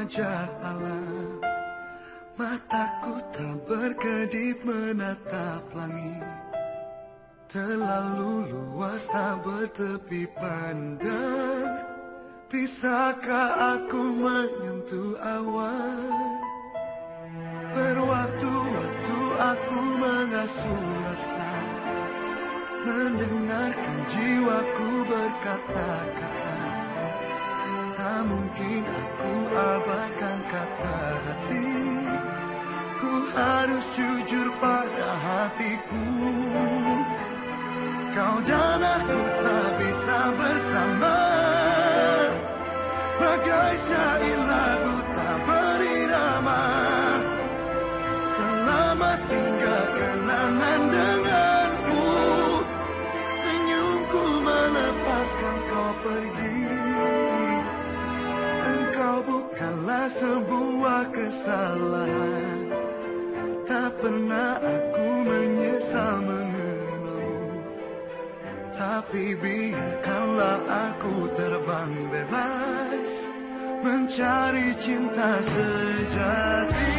wajah alam. Mataku tak berkedip menatap langit. Terlalu luas tak bertepi pandang. Bisakah aku menyentuh awan? Berwaktu-waktu aku mengasuh rasa. Mendengarkan jiwaku berkata-kata Tak mungkin aku abaikan kata hati? Ku harus jujur pada hatiku. Kau dan aku tak bisa bersama. Bagai syair lagu tak berirama Selamat tinggal kesalahan Tak pernah aku menyesal mengenalmu. Tapi biarkanlah aku terbang bebas Mencari cinta sejati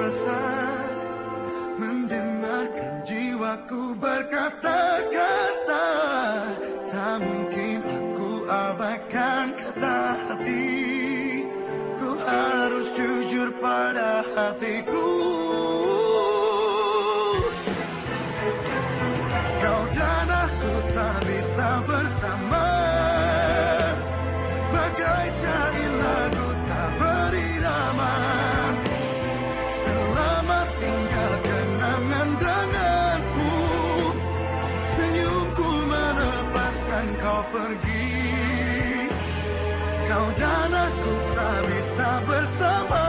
rasa Mendengarkan jiwaku berkata-kata Tak mungkin aku abaikan kata hati. Ku harus jujur pada hatiku Kau dan aku tak bisa bersama.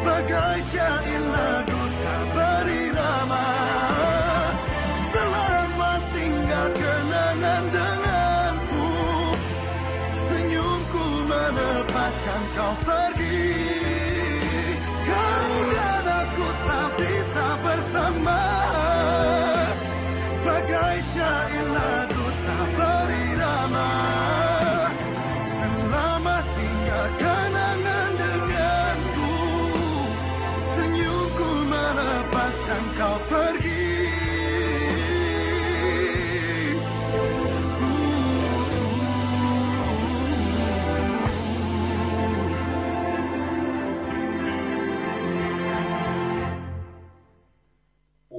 Bagai syair lagu tak berirama Selamat tinggal kenangan denganmu Senyumku melepaskan kau pergi